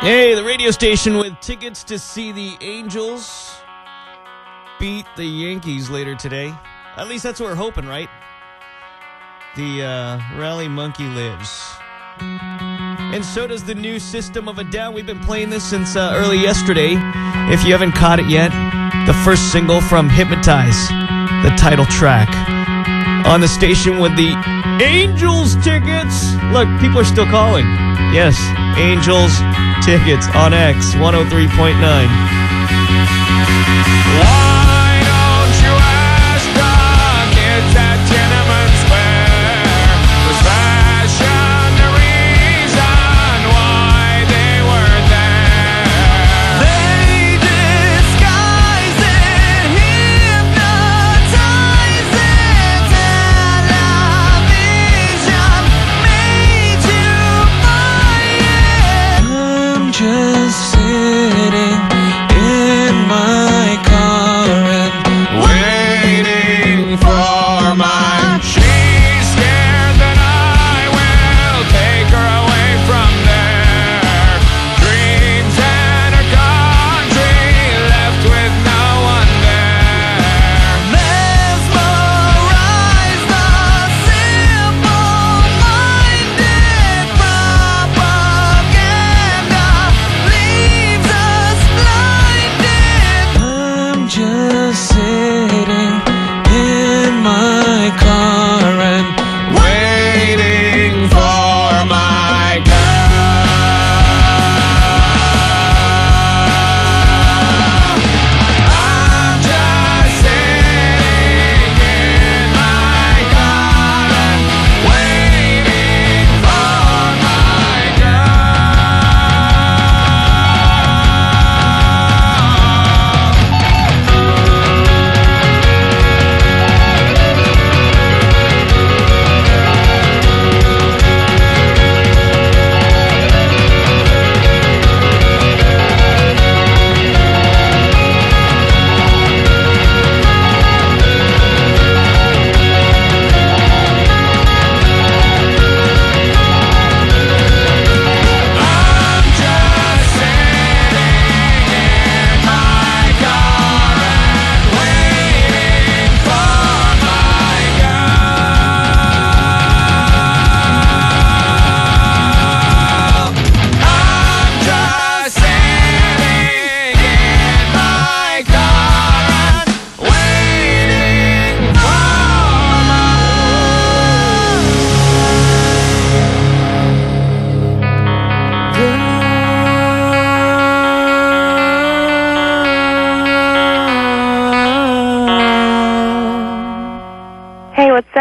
Hey, the radio station with tickets to see the Angels beat the Yankees later today. At least that's what we're hoping, right? The uh, Rally Monkey lives. And so does the new System of a Down. We've been playing this since uh, early yesterday. If you haven't caught it yet, the first single from Hypnotize, the title track. On the station with the Angels tickets. Look, people are still calling. Yes, Angels tickets on X 103.9.